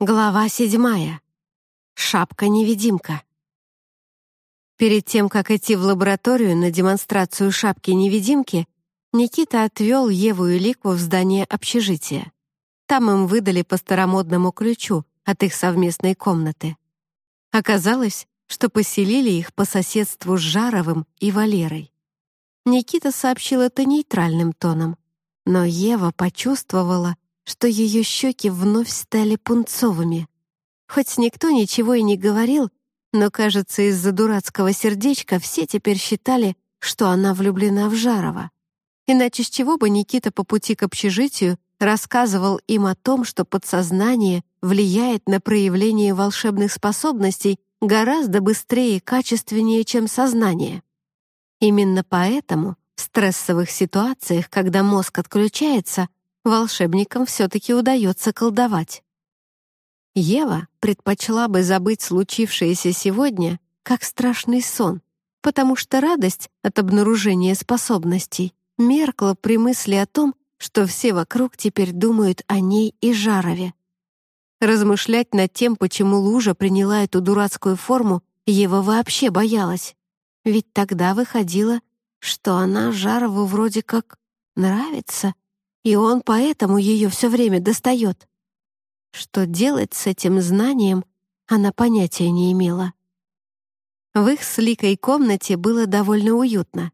Глава седьмая. Шапка-невидимка. Перед тем, как идти в лабораторию на демонстрацию шапки-невидимки, Никита отвел Еву и Лику в здание общежития. Там им выдали по старомодному ключу от их совместной комнаты. Оказалось, что поселили их по соседству с Жаровым и Валерой. Никита сообщил это нейтральным тоном, но Ева почувствовала, что ее щеки вновь стали пунцовыми. Хоть никто ничего и не говорил, но, кажется, из-за дурацкого сердечка все теперь считали, что она влюблена в Жарова. Иначе с чего бы Никита по пути к общежитию рассказывал им о том, что подсознание влияет на проявление волшебных способностей гораздо быстрее и качественнее, чем сознание. Именно поэтому в стрессовых ситуациях, когда мозг отключается, волшебникам все-таки удается колдовать. Ева предпочла бы забыть случившееся сегодня как страшный сон, потому что радость от обнаружения способностей меркла при мысли о том, что все вокруг теперь думают о ней и Жарове. Размышлять над тем, почему Лужа приняла эту дурацкую форму, Ева вообще боялась. Ведь тогда выходило, что она Жарову вроде как нравится, и он поэтому ее все время достает. Что делать с этим знанием, она понятия не имела. В их с Ликой комнате было довольно уютно.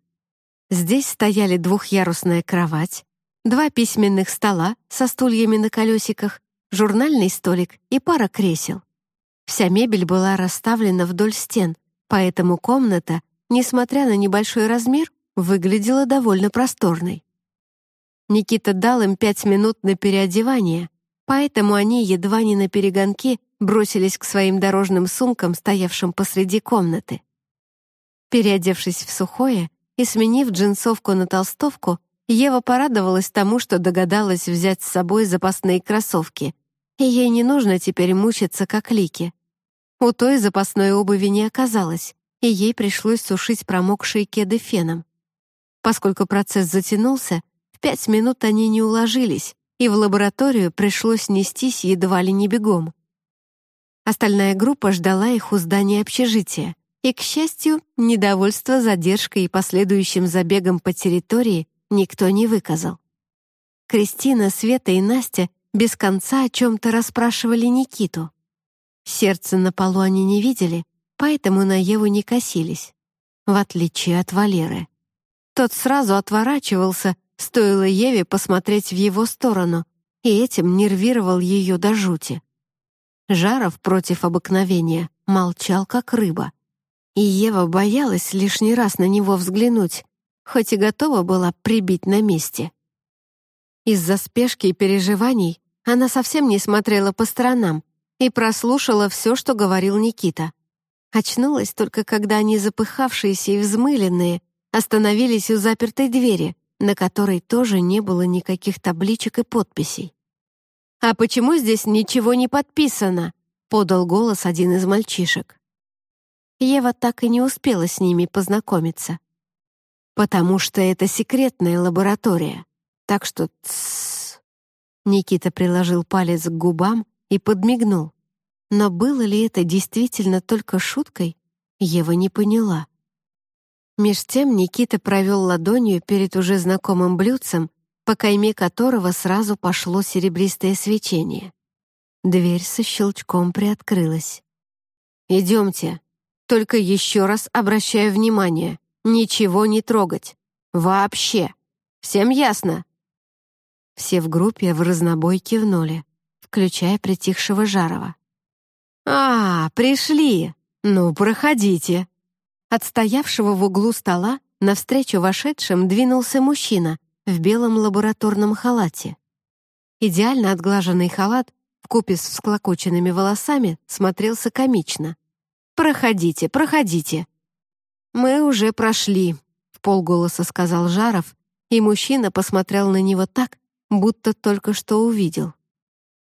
Здесь стояли двухъярусная кровать, два письменных стола со стульями на колесиках, журнальный столик и пара кресел. Вся мебель была расставлена вдоль стен, поэтому комната, несмотря на небольшой размер, выглядела довольно просторной. Никита дал им пять минут на переодевание, поэтому они едва не на перегонки бросились к своим дорожным сумкам, стоявшим посреди комнаты. Переодевшись в сухое и сменив джинсовку на толстовку, Ева порадовалась тому, что догадалась взять с собой запасные кроссовки, и ей не нужно теперь мучиться, как Лики. У той запасной обуви не оказалось, и ей пришлось сушить промокшие кеды феном. Поскольку процесс затянулся, пять минут они не уложились, и в лабораторию пришлось нестись едва ли не бегом. Остальная группа ждала их у здания общежития, и, к счастью, недовольство задержкой и последующим забегом по территории никто не выказал. Кристина, Света и Настя без конца о чем-то расспрашивали Никиту. Сердце на полу они не видели, поэтому на Еву не косились, в отличие от Валеры. Тот сразу отворачивался, Стоило Еве посмотреть в его сторону, и этим нервировал ее до жути. Жаров против обыкновения молчал, как рыба. И Ева боялась лишний раз на него взглянуть, хоть и готова была прибить на месте. Из-за спешки и переживаний она совсем не смотрела по сторонам и прослушала все, что говорил Никита. Очнулась только, когда они, запыхавшиеся и взмыленные, остановились у запертой двери, на которой тоже не было никаких табличек и подписей. «А почему здесь ничего не подписано?» — подал голос один из мальчишек. Ева так и не успела с ними познакомиться. «Потому что это секретная лаборатория, так что тссс». Никита приложил палец к губам и подмигнул. Но было ли это действительно только шуткой, Ева не поняла. Меж тем Никита провел ладонью перед уже знакомым блюдцем, по кайме которого сразу пошло серебристое свечение. Дверь со щелчком приоткрылась. «Идемте. Только еще раз обращаю внимание. Ничего не трогать. Вообще. Всем ясно?» Все в группе в разнобой кивнули, включая притихшего Жарова. «А, пришли! Ну, проходите!» От стоявшего в углу стола навстречу вошедшим двинулся мужчина в белом лабораторном халате. Идеально отглаженный халат вкупе с всклокоченными волосами смотрелся комично. «Проходите, проходите!» «Мы уже прошли», — в полголоса сказал Жаров, и мужчина посмотрел на него так, будто только что увидел.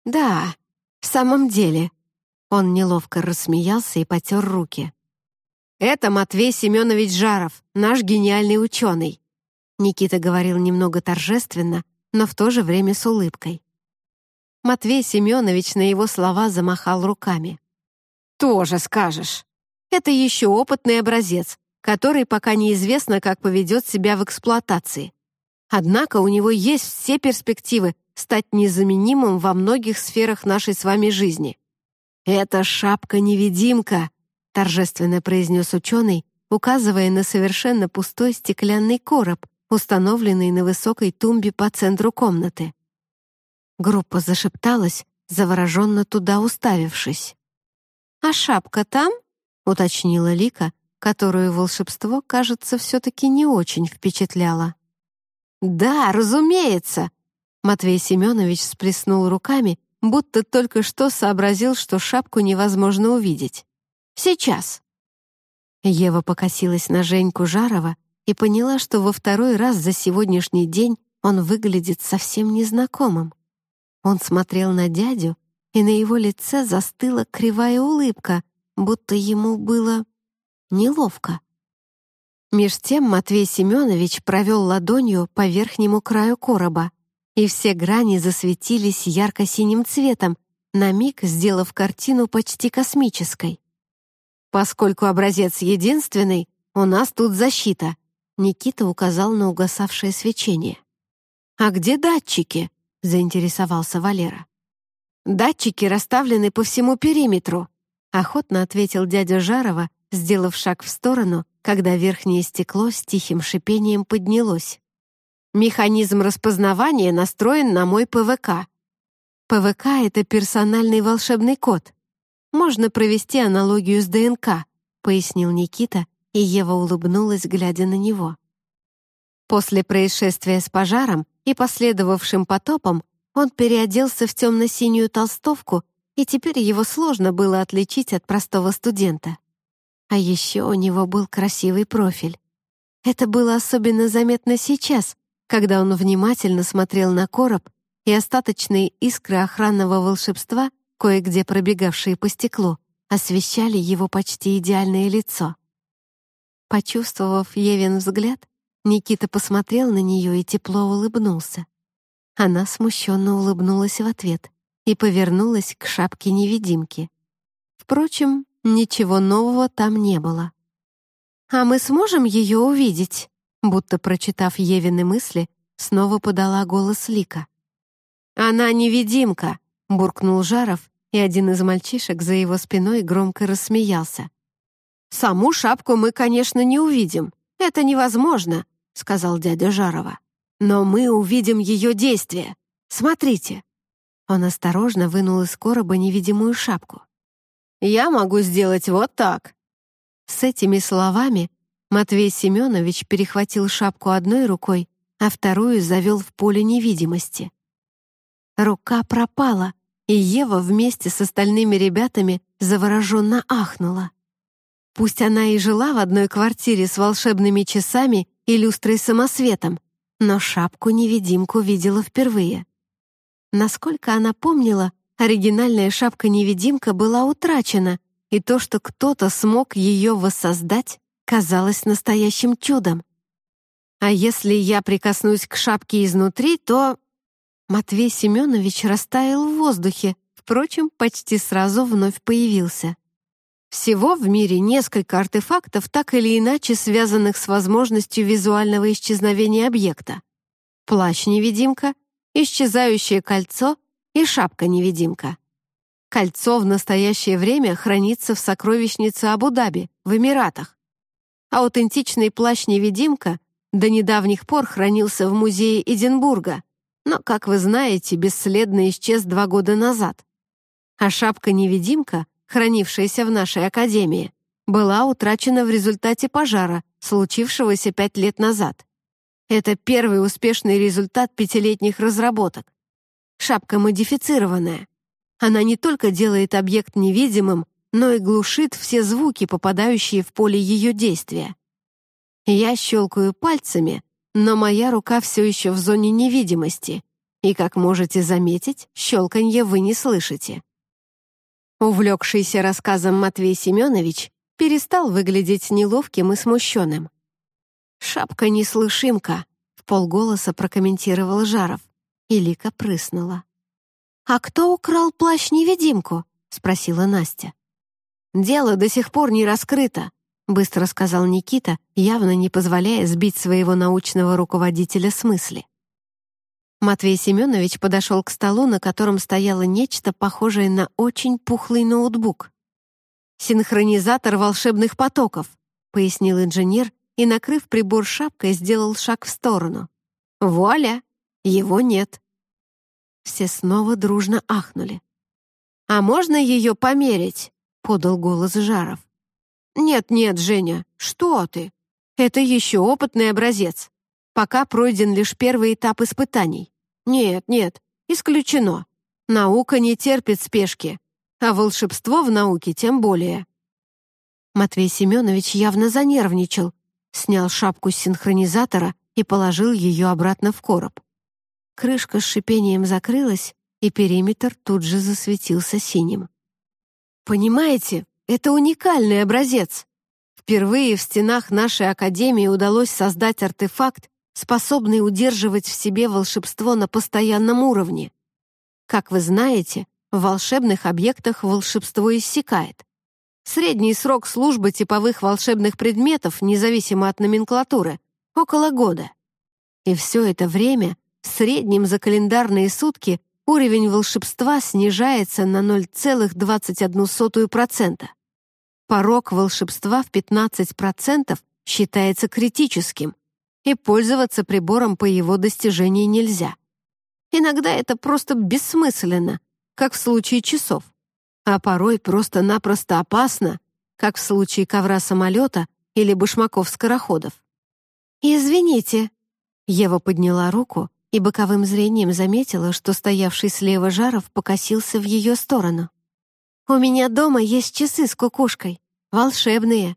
«Да, в самом деле». Он неловко рассмеялся и потер руки. «Это Матвей Семенович Жаров, наш гениальный ученый», Никита говорил немного торжественно, но в то же время с улыбкой. Матвей Семенович на его слова замахал руками. «Тоже скажешь. Это еще опытный образец, который пока неизвестно, как поведет себя в эксплуатации. Однако у него есть все перспективы стать незаменимым во многих сферах нашей с вами жизни. «Это шапка-невидимка», — торжественно произнес ученый, указывая на совершенно пустой стеклянный короб, установленный на высокой тумбе по центру комнаты. Группа зашепталась, завороженно туда уставившись. «А шапка там?» — уточнила Лика, которую волшебство, кажется, все-таки не очень впечатляло. «Да, разумеется!» Матвей Семенович сплеснул руками, будто только что сообразил, что шапку невозможно увидеть. «Сейчас!» Ева покосилась на Женьку Жарова и поняла, что во второй раз за сегодняшний день он выглядит совсем незнакомым. Он смотрел на дядю, и на его лице застыла кривая улыбка, будто ему было неловко. Меж тем Матвей Семенович провел ладонью по верхнему краю короба, и все грани засветились ярко-синим цветом, на миг сделав картину почти космической. «Поскольку образец единственный, у нас тут защита», Никита указал на угасавшее свечение. «А где датчики?» — заинтересовался Валера. «Датчики расставлены по всему периметру», — охотно ответил дядя Жарова, сделав шаг в сторону когда верхнее стекло с тихим шипением поднялось. Механизм распознавания настроен на мой ПВК. ПВК — это персональный волшебный код. Можно провести аналогию с ДНК, пояснил Никита, и Ева улыбнулась, глядя на него. После происшествия с пожаром и последовавшим потопом он переоделся в темно-синюю толстовку, и теперь его сложно было отличить от простого студента. А еще у него был красивый профиль. Это было особенно заметно сейчас, когда он внимательно смотрел на короб, и остаточные искры охранного волшебства, кое-где пробегавшие по стеклу, освещали его почти идеальное лицо. Почувствовав Евин взгляд, Никита посмотрел на нее и тепло улыбнулся. Она смущенно улыбнулась в ответ и повернулась к шапке-невидимки. Впрочем, Ничего нового там не было. «А мы сможем ее увидеть?» Будто прочитав Евины мысли, снова подала голос Лика. «Она невидимка!» — буркнул Жаров, и один из мальчишек за его спиной громко рассмеялся. «Саму шапку мы, конечно, не увидим. Это невозможно», — сказал дядя Жарова. «Но мы увидим ее действие. Смотрите». Он осторожно вынул из короба невидимую шапку. Я могу сделать вот так». С этими словами Матвей Семенович перехватил шапку одной рукой, а вторую завел в поле невидимости. Рука пропала, и Ева вместе с остальными ребятами завороженно ахнула. Пусть она и жила в одной квартире с волшебными часами и люстрой-самосветом, но шапку-невидимку видела впервые. Насколько она помнила, оригинальная шапка-невидимка была утрачена, и то, что кто-то смог ее воссоздать, казалось настоящим чудом. А если я прикоснусь к шапке изнутри, то... Матвей Семенович растаял в воздухе, впрочем, почти сразу вновь появился. Всего в мире несколько артефактов, так или иначе связанных с возможностью визуального исчезновения объекта. Плащ-невидимка, исчезающее кольцо — и шапка-невидимка. Кольцо в настоящее время хранится в сокровищнице Абу-Даби, в Эмиратах. Аутентичный плащ-невидимка до недавних пор хранился в музее Эдинбурга, но, как вы знаете, бесследно исчез два года назад. А шапка-невидимка, хранившаяся в нашей академии, была утрачена в результате пожара, случившегося пять лет назад. Это первый успешный результат пятилетних разработок. Шапка модифицированная. Она не только делает объект невидимым, но и глушит все звуки, попадающие в поле ее действия. Я щелкаю пальцами, но моя рука все еще в зоне невидимости, и, как можете заметить, щелканье вы не слышите. Увлекшийся рассказом Матвей Семенович перестал выглядеть неловким и смущенным. «Шапка неслышимка», — в полголоса прокомментировал Жаров. И Лика прыснула. «А кто украл плащ-невидимку?» — спросила Настя. «Дело до сих пор не раскрыто», — быстро сказал Никита, явно не позволяя сбить своего научного руководителя с мысли. Матвей Семенович подошел к столу, на котором стояло нечто похожее на очень пухлый ноутбук. «Синхронизатор волшебных потоков», — пояснил инженер и, накрыв прибор шапкой, сделал шаг в сторону. «Вуаля! Его нет». Все снова дружно ахнули. «А можно ее померить?» — подал голос Жаров. «Нет-нет, Женя, что ты? Это еще опытный образец. Пока пройден лишь первый этап испытаний. Нет, нет, исключено. Наука не терпит спешки, а волшебство в науке тем более. Матвей Семенович явно занервничал, снял шапку с синхронизатора и положил ее обратно в короб. Крышка с шипением закрылась, и периметр тут же засветился синим. «Понимаете, это уникальный образец. Впервые в стенах нашей академии удалось создать артефакт, способный удерживать в себе волшебство на постоянном уровне. Как вы знаете, в волшебных объектах волшебство иссякает. Средний срок службы типовых волшебных предметов, независимо от номенклатуры, около года. И все это время, в среднем за календарные сутки, уровень волшебства снижается на 0,21%. Порог волшебства в 15% считается критическим, и пользоваться прибором по его достижении нельзя. Иногда это просто бессмысленно, как в случае часов, а порой просто-напросто опасно, как в случае ковра-самолета или башмаков-скороходов. «Извините», — Ева подняла руку и боковым зрением заметила, что стоявший слева Жаров покосился в ее сторону. «У меня дома есть часы с кукушкой, волшебные.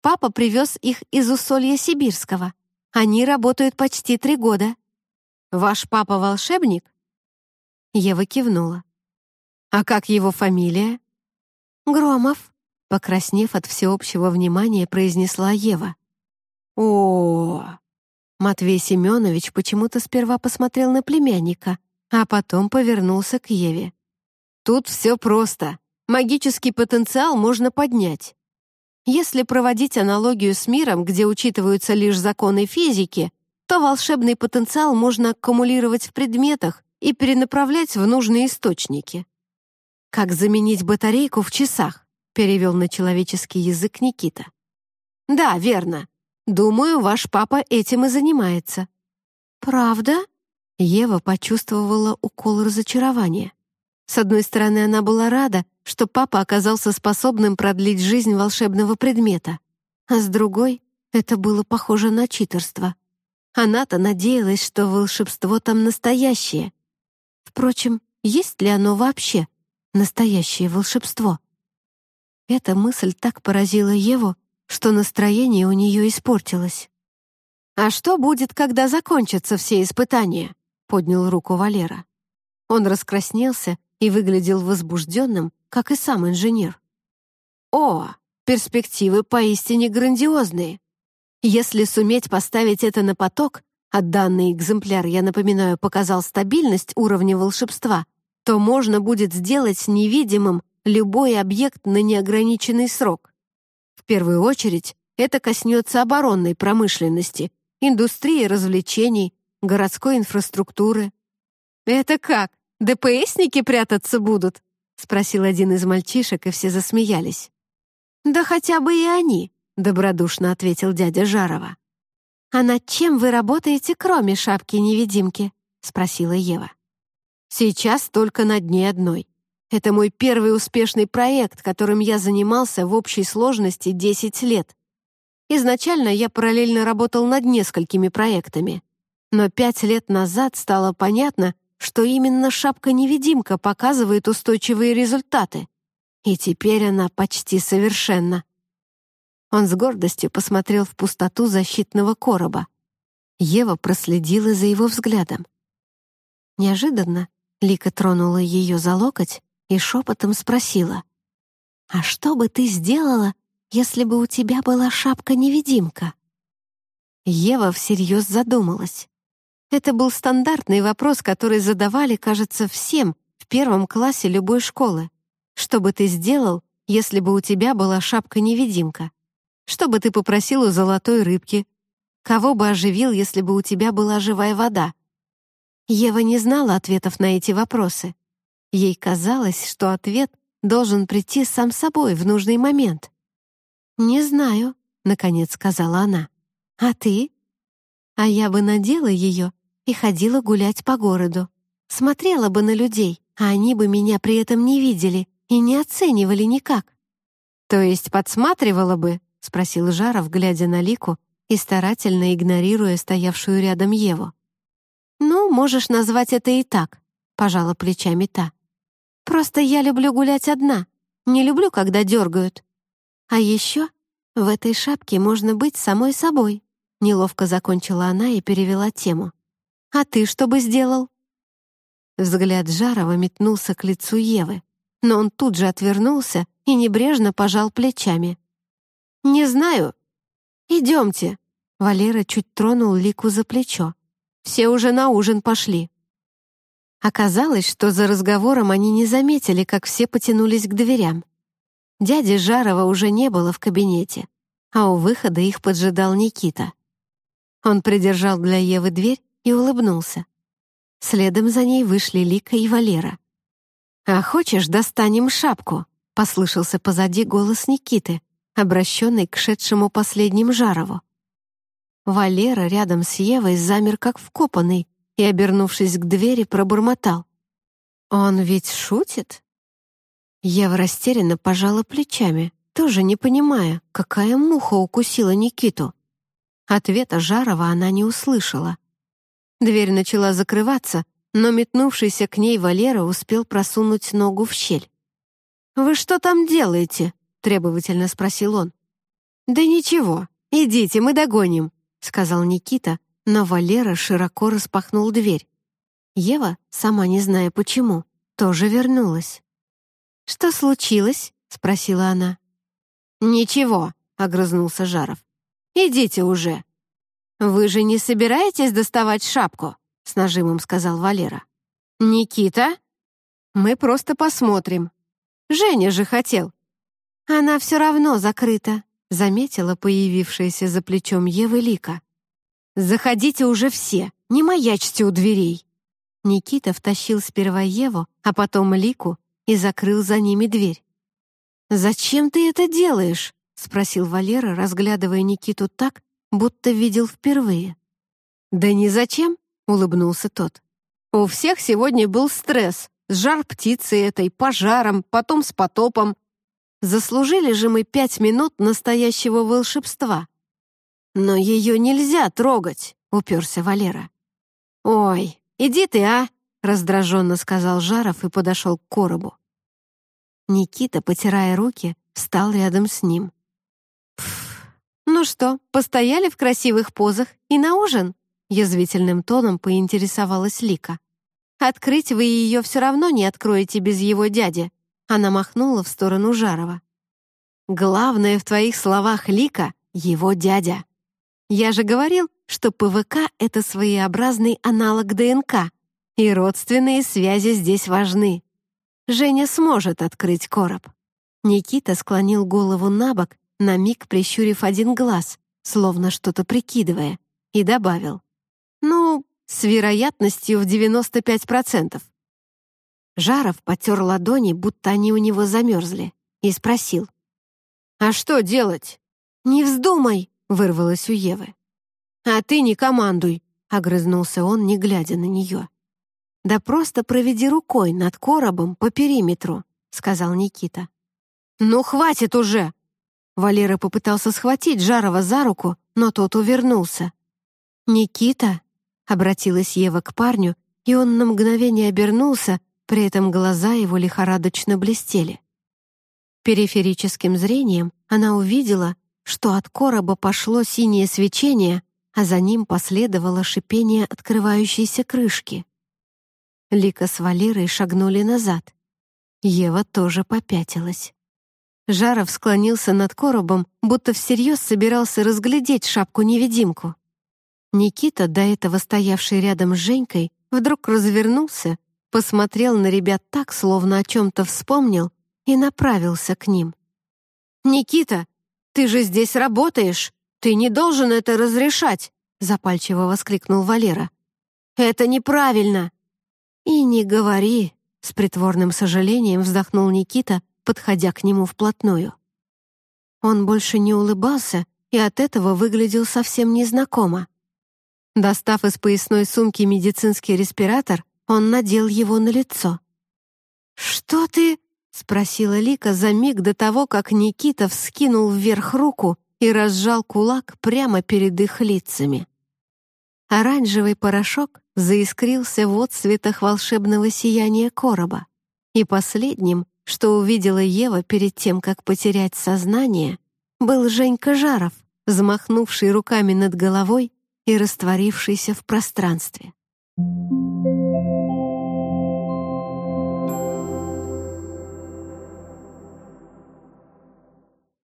Папа привез их из Усолья Сибирского. Они работают почти три года. Ваш папа волшебник?» Ева кивнула. «А как его фамилия?» «Громов», — покраснев от всеобщего внимания, произнесла Ева. о, Матвей Семенович почему-то сперва посмотрел на племянника, а потом повернулся к Еве. «Тут все просто. Магический потенциал можно поднять. Если проводить аналогию с миром, где учитываются лишь законы физики, то волшебный потенциал можно аккумулировать в предметах и перенаправлять в нужные источники. «Как заменить батарейку в часах?» — перевел на человеческий язык Никита. «Да, верно. Думаю, ваш папа этим и занимается». «Правда?» — Ева почувствовала укол разочарования. С одной стороны, она была рада, что папа оказался способным продлить жизнь волшебного предмета, а с другой — это было похоже на читерство. Она-то надеялась, что волшебство там настоящее. Впрочем, есть ли оно вообще, настоящее волшебство? Эта мысль так поразила Еву, что настроение у нее испортилось. «А что будет, когда закончатся все испытания?» — поднял руку Валера. Он раскраснелся и выглядел возбужденным, как и сам инженер. «О, перспективы поистине грандиозные. Если суметь поставить это на поток, а данный экземпляр, я напоминаю, показал стабильность уровня волшебства, то можно будет сделать невидимым любой объект на неограниченный срок. В первую очередь это коснется оборонной промышленности, индустрии развлечений, городской инфраструктуры. Это как? ДПСники прятаться будут?» — спросил один из мальчишек, и все засмеялись. «Да хотя бы и они», — добродушно ответил дядя Жарова. «А над чем вы работаете, кроме шапки-невидимки?» — спросила Ева. «Сейчас только над ней одной. Это мой первый успешный проект, которым я занимался в общей сложности 10 лет. Изначально я параллельно работал над несколькими проектами. Но пять лет назад стало понятно, что именно шапка-невидимка показывает устойчивые результаты. И теперь она почти совершенна. Он с гордостью посмотрел в пустоту защитного короба. Ева проследила за его взглядом. Неожиданно Лика тронула ее за локоть и шепотом спросила, «А что бы ты сделала, если бы у тебя была шапка-невидимка?» Ева всерьез задумалась. Это был стандартный вопрос, который задавали, кажется, всем в первом классе любой школы. Что бы ты сделал, если бы у тебя была шапка-невидимка? Что бы ты попросил у золотой рыбки? Кого бы оживил, если бы у тебя была живая вода? Ева не знала ответов на эти вопросы. Ей казалось, что ответ должен прийти сам собой в нужный момент. «Не знаю», — наконец сказала она. «А ты?» «А я бы надела ее и ходила гулять по городу. Смотрела бы на людей, а они бы меня при этом не видели и не оценивали никак». «То есть подсматривала бы?» — спросил Жаров, глядя на Лику и старательно игнорируя стоявшую рядом Еву. «Ну, можешь назвать это и так», — пожала плечами та. «Просто я люблю гулять одна, не люблю, когда дергают. А еще в этой шапке можно быть самой собой», — неловко закончила она и перевела тему. «А ты что бы сделал?» Взгляд Жарова метнулся к лицу Евы, но он тут же отвернулся и небрежно пожал плечами. «Не знаю. Идемте». Валера чуть тронул Лику за плечо. Все уже на ужин пошли». Оказалось, что за разговором они не заметили, как все потянулись к дверям. Дяди Жарова уже не было в кабинете, а у выхода их поджидал Никита. Он придержал для Евы дверь и улыбнулся. Следом за ней вышли Лика и Валера. «А хочешь, достанем шапку?» — послышался позади голос Никиты, обращенный к шедшему последним Жарову. Валера рядом с Евой замер как вкопанный и, обернувшись к двери, пробормотал. «Он ведь шутит?» Ева растерянно пожала плечами, тоже не понимая, какая муха укусила Никиту. Ответа Жарова она не услышала. Дверь начала закрываться, но метнувшийся к ней Валера успел просунуть ногу в щель. «Вы что там делаете?» — требовательно спросил он. «Да ничего, идите, мы догоним», — сказал Никита, но Валера широко распахнул дверь. Ева, сама не зная почему, тоже вернулась. «Что случилось?» — спросила она. «Ничего», — огрызнулся Жаров. «Идите уже». «Вы же не собираетесь доставать шапку?» — с нажимом сказал Валера. «Никита?» «Мы просто посмотрим. Женя же хотел». «Она все равно закрыта», заметила появившаяся за плечом Евы Лика. «Заходите уже все, не маячьте у дверей!» Никита втащил сперва Еву, а потом Лику и закрыл за ними дверь. «Зачем ты это делаешь?» — спросил Валера, разглядывая Никиту так, будто видел впервые. «Да ни зачем», — улыбнулся тот. «У всех сегодня был стресс, с жар птицы этой, пожаром, потом с потопом, Заслужили же мы пять минут настоящего волшебства. Но ее нельзя трогать, уперся Валера. Ой, иди ты, а, раздраженно сказал Жаров и подошел к коробу. Никита, потирая руки, встал рядом с ним. Пф, ну что, постояли в красивых позах и на ужин? Язвительным тоном поинтересовалась Лика. Открыть вы ее все равно не откроете без его дяди. Она махнула в сторону Жарова. «Главное в твоих словах, Лика, его дядя. Я же говорил, что ПВК — это своеобразный аналог ДНК, и родственные связи здесь важны. Женя сможет открыть короб». Никита склонил голову на бок, на миг прищурив один глаз, словно что-то прикидывая, и добавил. «Ну, с вероятностью в 95%. Жаров потер ладони, будто они у него замерзли, и спросил. «А что делать?» «Не вздумай!» — вырвалось у Евы. «А ты не командуй!» — огрызнулся он, не глядя на нее. «Да просто проведи рукой над коробом по периметру», — сказал Никита. «Ну, хватит уже!» Валера попытался схватить Жарова за руку, но тот увернулся. «Никита?» — обратилась Ева к парню, и он на мгновение обернулся, при этом глаза его лихорадочно блестели. Периферическим зрением она увидела, что от короба пошло синее свечение, а за ним последовало шипение открывающейся крышки. Лика с Валерой шагнули назад. Ева тоже попятилась. Жаров склонился над коробом, будто всерьез собирался разглядеть шапку-невидимку. Никита, до этого стоявший рядом с Женькой, вдруг развернулся посмотрел на ребят так, словно о чем-то вспомнил, и направился к ним. «Никита, ты же здесь работаешь! Ты не должен это разрешать!» запальчиво воскликнул Валера. «Это неправильно!» «И не говори!» с притворным сожалением вздохнул Никита, подходя к нему вплотную. Он больше не улыбался и от этого выглядел совсем незнакомо. Достав из поясной сумки медицинский респиратор, он надел его на лицо. «Что ты?» — спросила Лика за миг до того, как Никита вскинул вверх руку и разжал кулак прямо перед их лицами. Оранжевый порошок заискрился в отцветах волшебного сияния короба. И последним, что увидела Ева перед тем, как потерять сознание, был Женька Жаров, взмахнувший руками над головой и растворившийся в пространстве. Thank you.